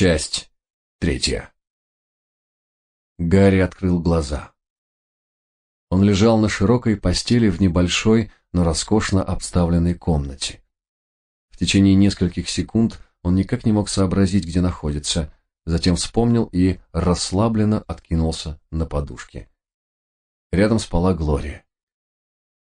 Часть третья. Гарри открыл глаза. Он лежал на широкой постели в небольшой, но роскошно обставленной комнате. В течение нескольких секунд он никак не мог сообразить, где находится, затем вспомнил и расслабленно откинулся на подушке. Рядом спала Глория.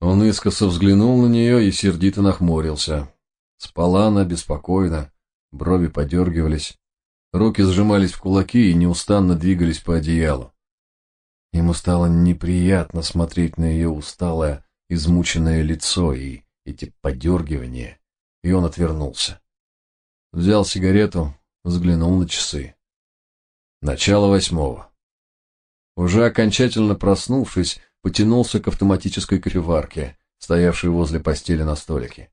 Он искоса взглянул на нее и сердито нахмурился. Спала она беспокойно, брови подергивались, руки сжимались в кулаки и неустанно двигались по одеялу. Ему стало неприятно смотреть на ее усталое, измученное лицо и эти подергивания, и он отвернулся. Взял сигарету, взглянул на часы. Начало восьмого. Уже окончательно проснувшись, потянулся к автоматической кофеварке, стоявшей возле постели на столике.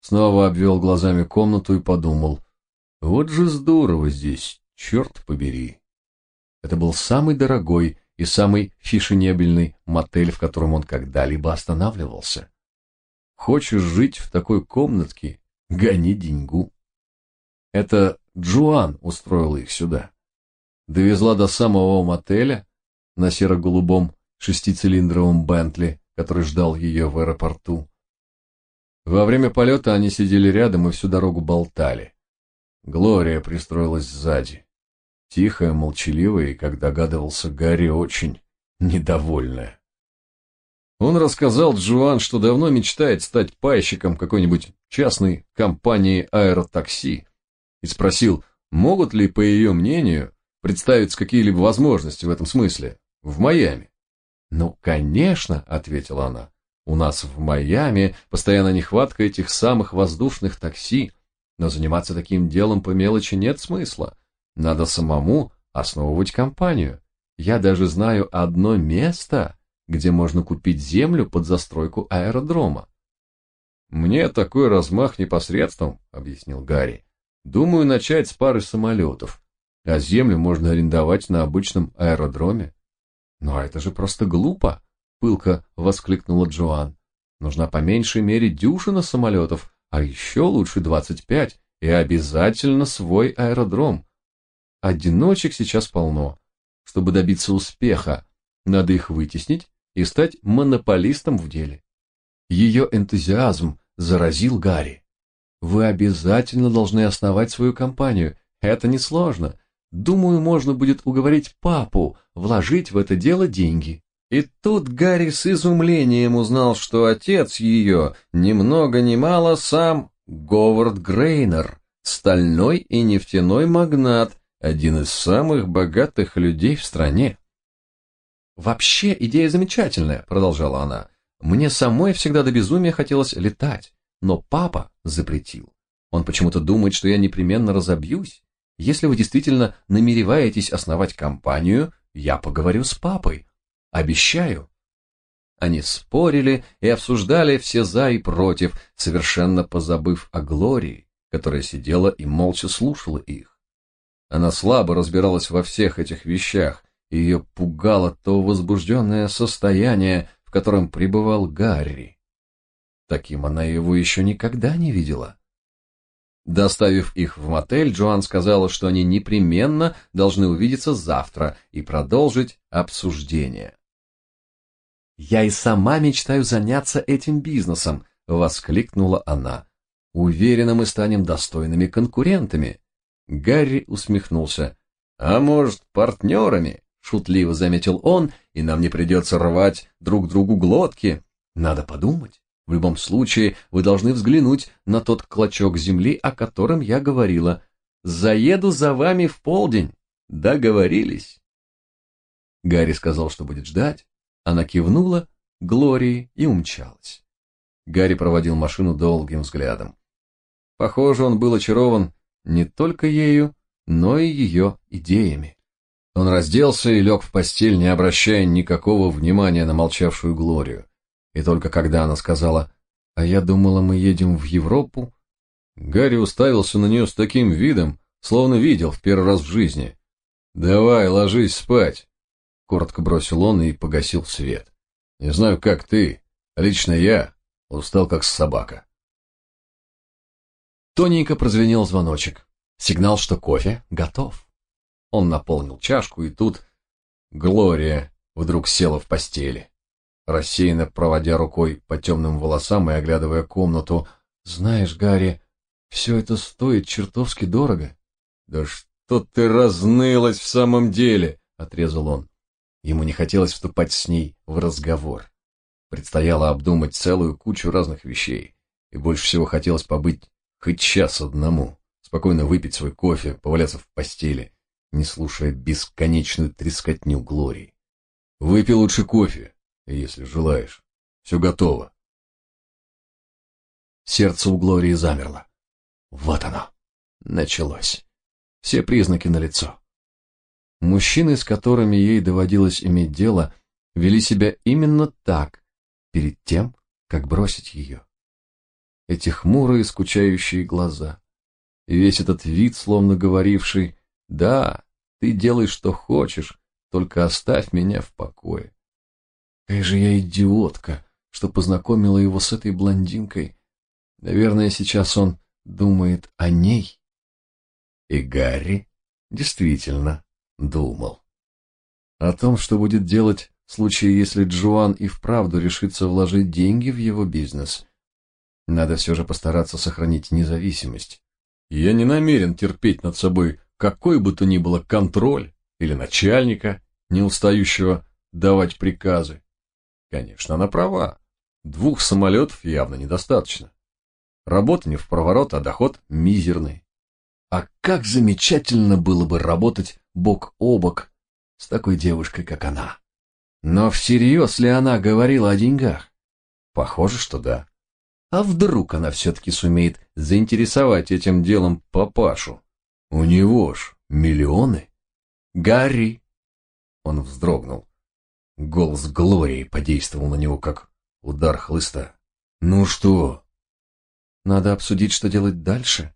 Снова обвел глазами комнату и подумал, вот же здорово здесь, черт побери. Это был самый дорогой и самый фешенебельный мотель, в котором он когда-либо останавливался. Хочешь жить в такой комнатке, гони деньгу. Это Джоан устроила их сюда. Довезла до самого мотеля на серо-голубом шестицилиндровом Бентли, который ждал ее в аэропорту. Во время полета они сидели рядом и всю дорогу болтали. Глория пристроилась сзади. Тихая, молчаливая и, как догадывался Гарри, очень недовольная. Он рассказал Джоан, что давно мечтает стать пайщиком какой-нибудь частной компании аэротакси, и спросил, могут ли, по ее мнению, представиться какие-либо возможности в этом смысле в Майами. «Ну, конечно», — ответила она, — «у нас в Майами постоянно нехватка этих самых воздушных такси, но заниматься таким делом по мелочи нет смысла. Надо самому основывать компанию. Я даже знаю одно место, где можно купить землю под застройку аэродрома. Мне такой размах непосредством, объяснил Гарри. Думаю, начать с пары самолетов, а землю можно арендовать на обычном аэродроме. Но это же просто глупо, пылко воскликнула Джоан. Нужна по меньшей мере дюжина самолетов, а еще лучше 25, и обязательно свой аэродром. Одиночек сейчас полно. Чтобы добиться успеха, надо их вытеснить и стать монополистом в деле. Ее энтузиазм заразил Гарри. Вы обязательно должны основать свою компанию. Это несложно. Думаю, можно будет уговорить папу вложить в это дело деньги. И тут Гарри с изумлением узнал, что отец ее, ни много ни мало, сам Говард Грейнер, стальной и нефтяной магнат, один из самых богатых людей в стране. «Вообще идея замечательная», — продолжала она. «Мне самой всегда до безумия хотелось летать, но папа запретил. Он почему-то думает, что я непременно разобьюсь. Если вы действительно намереваетесь основать компанию, я поговорю с папой. Обещаю. Они спорили и обсуждали все за и против, совершенно позабыв о Глории, которая сидела и молча слушала их. Она слабо разбиралась во всех этих вещах, и ее пугало то возбужденное состояние, в котором пребывал Гарри. Таким она его еще никогда не видела. Доставив их в мотель, Джоан сказала, что они непременно должны увидеться завтра и продолжить обсуждение. «Я и сама мечтаю заняться этим бизнесом», — воскликнула она. «Уверена, мы станем достойными конкурентами». Гарри усмехнулся. «А может, партнерами?» — шутливо заметил он, «и нам не придется рвать друг другу глотки. Надо подумать. В любом случае, вы должны взглянуть на тот клочок земли, о котором я говорила. Заеду за вами в полдень. Договорились?» Гарри сказал, что будет ждать, она кивнула Глории и умчалась. Гарри проводил машину долгим взглядом. Похоже, он был очарован не только ею, но и ее идеями. Он разделся и лег в постель, не обращая никакого внимания на молчавшую Глорию. И только когда она сказала «А я думала, мы едем в Европу», Гарри уставился на нее с таким видом, словно видел в первый раз в жизни. «Давай, ложись спать», коротко бросил он и погасил свет. Не знаю, как ты, лично я устал как собака. Тоненько прозвенел звоночек. Сигнал, что кофе готов. Он наполнил чашку, и тут Глория вдруг села в постели, рассеянно проводя рукой по темным волосам и оглядывая комнату. «Знаешь, Гарри, все это стоит чертовски дорого». «Да что ты разнылась в самом деле!» — отрезал он. Ему не хотелось вступать с ней в разговор. Предстояло обдумать целую кучу разных вещей, и больше всего хотелось побыть хоть час одному, спокойно выпить свой кофе, поваляться в постели, не слушая бесконечную трескотню Глории. Выпей лучше кофе, если желаешь. Все готово. Сердце у Глории замерло. Вот оно. Началось. Все признаки налицо. Мужчины, с которыми ей доводилось иметь дело, вели себя именно так, перед тем, как бросить ее. Эти хмурые, скучающие глаза, и весь этот вид, словно говоривший «Да, ты делай, что хочешь, только оставь меня в покое». Какая же я идиотка, что познакомила его с этой блондинкой. Наверное, сейчас он думает о ней. И Гарри действительно думал. О том, что будет делать в случае, если Джоан и вправду решится вложить деньги в его бизнес. Надо все же постараться сохранить независимость. Я не намерен терпеть над собой какой бы то ни было контроль или начальника, не устающего давать приказы. Конечно, она права. Двух самолетов явно недостаточно. Работа не в проворот, а доход мизерный. А как замечательно было бы работать бок о бок с такой девушкой, как она. Но всерьез ли она говорила о деньгах? Похоже, что да. А вдруг она все-таки сумеет заинтересовать этим делом папашу? У него ж миллионы. Гарри! Он вздрогнул. Голос Глории подействовал на него, как удар хлыста. Ну что? Надо обсудить, что делать дальше.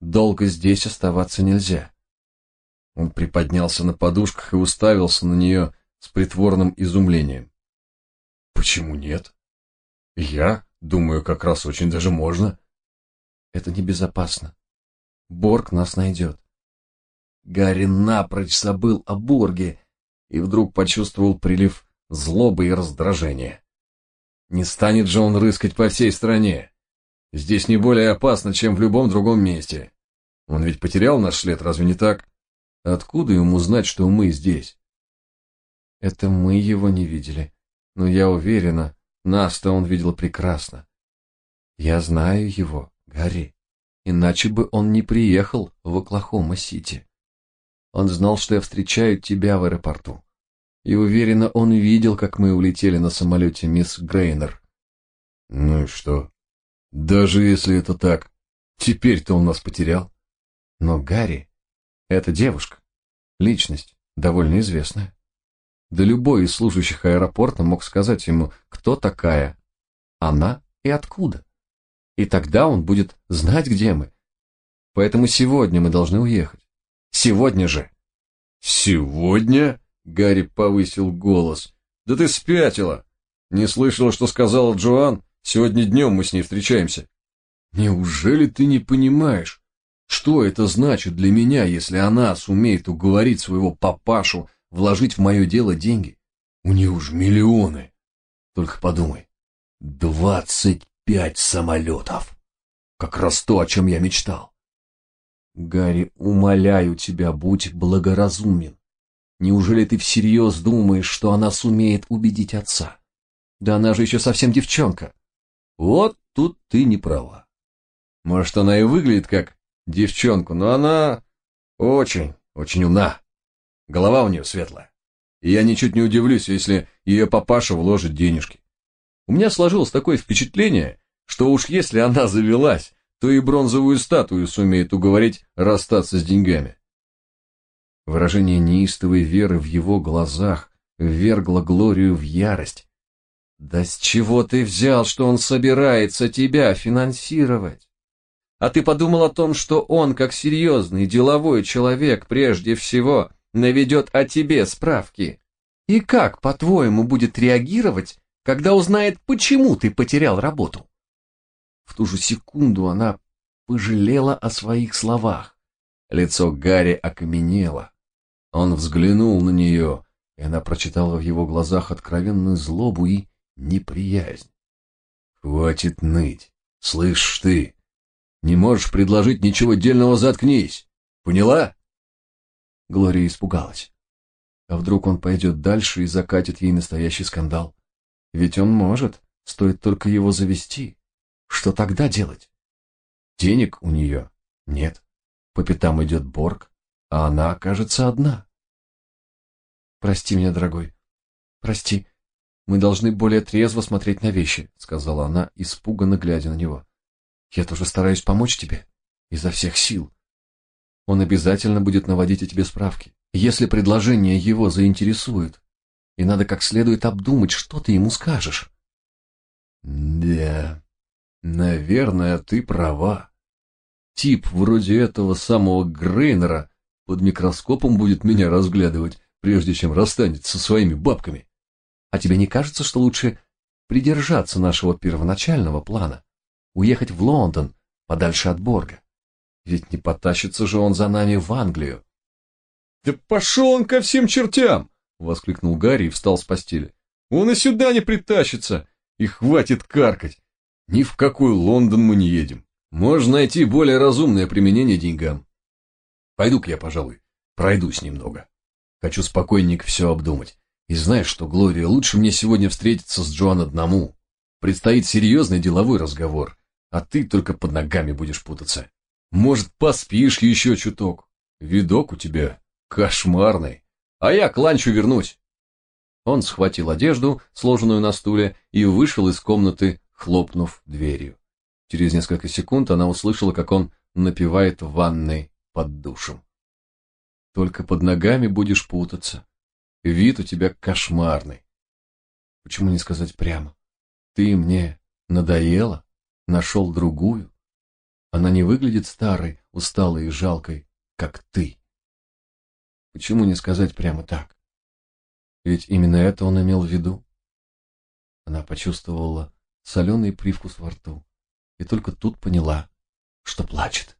Долго здесь оставаться нельзя. Он приподнялся на подушках и уставился на нее с притворным изумлением. Почему нет? Я думаю, как раз очень даже можно. Это небезопасно. Борг нас найдет. Гарри напрочь забыл о Борге и вдруг почувствовал прилив злобы и раздражения. Не станет же он рыскать по всей стране. Здесь не более опасно, чем в любом другом месте. Он ведь потерял наш след, разве не так? Откуда ему знать, что мы здесь? Это мы его не видели, но я уверена, нас-то он видел прекрасно. Я знаю его, Гарри, иначе бы он не приехал в Оклахома-Сити. Он знал, что я встречаю тебя в аэропорту. И уверена, он видел, как мы улетели на самолете мисс Грейнер. Ну и что? Даже если это так, теперь-то он нас потерял. Но Гарри — это девушка, личность, довольно известная. Да любой из служащих аэропорта мог сказать ему, кто такая она и откуда. И тогда он будет знать, где мы. Поэтому сегодня мы должны уехать. Сегодня же. Сегодня? Гарри повысил голос. Да ты спятила. Не слышала, что сказала Джоан? Сегодня днем мы с ней встречаемся. Неужели ты не понимаешь, что это значит для меня, если она сумеет уговорить своего папашу вложить в мое дело деньги? У нее уж миллионы. Только подумай, двадцать пять самолетов. Как раз то, о чем я мечтал. Гарри, умоляю тебя, будь благоразумен. Неужели ты всерьез думаешь, что она сумеет убедить отца? Да она же еще совсем девчонка. Вот тут ты не права. Может, она и выглядит как девчонку, но она очень, очень умна. Голова у нее светлая. И я ничуть не удивлюсь, если ее папаша вложит денежки. У меня сложилось такое впечатление, что уж если она завелась, то и бронзовую статую сумеет уговорить расстаться с деньгами. Выражение неистовой веры в его глазах ввергло Глорию в ярость. Да с чего ты взял, что он собирается тебя финансировать? А ты подумал о том, что он, как серьезный деловой человек, прежде всего наведет о тебе справки? И как, по-твоему, будет реагировать, когда узнает, почему ты потерял работу? В ту же секунду она пожалела о своих словах. Лицо Гарри окаменело. Он взглянул на нее, и она прочитала в его глазах откровенную злобу и неприязнь. «Хватит ныть. Слышь ты, не можешь предложить ничего дельного, заткнись. Поняла?» Глория испугалась. А вдруг он пойдет дальше и закатит ей настоящий скандал? Ведь он может, стоит только его завести. Что тогда делать? Денег у нее нет. По пятам идет Борг, а она окажется одна. «Прости меня, дорогой. Прости. Мы должны более трезво смотреть на вещи», — сказала она, испуганно глядя на него. «Я тоже стараюсь помочь тебе. Изо всех сил. Он обязательно будет наводить о тебе справки, если предложение его заинтересует. И надо как следует обдумать, что ты ему скажешь». «Да, наверное, ты права. Тип вроде этого самого Грейнера под микроскопом будет меня разглядывать, прежде чем расстанется со своими бабками. А тебе не кажется, что лучше придержаться нашего первоначального плана? Уехать в Лондон, подальше от Борга? Ведь не потащится же он за нами в Англию. «Да пошел он ко всем чертям!» — воскликнул Гарри и встал с постели. «Он и сюда не притащится, и хватит каркать. Ни в какой Лондон мы не едем. Можно найти более разумное применение деньгам. Пойду-ка я, пожалуй, пройдусь немного. Хочу спокойненько все обдумать. И знаешь что, Глория, лучше мне сегодня встретиться с Джоан одному. Предстоит серьезный деловой разговор, а ты только под ногами будешь путаться. Может, поспишь еще чуток? Видок у тебя кошмарный. А я к ланчу вернусь. Он схватил одежду, сложенную на стуле, и вышел из комнаты, хлопнув дверью. Через несколько секунд она услышала, как он напевает в ванной под душем. Только под ногами будешь путаться. Вид у тебя кошмарный. Почему не сказать прямо? Ты мне надоела, нашел другую. Она не выглядит старой, усталой и жалкой, как ты. Почему не сказать прямо так? Ведь именно это он имел в виду. Она почувствовала соленый привкус во рту и только тут поняла, что плачет.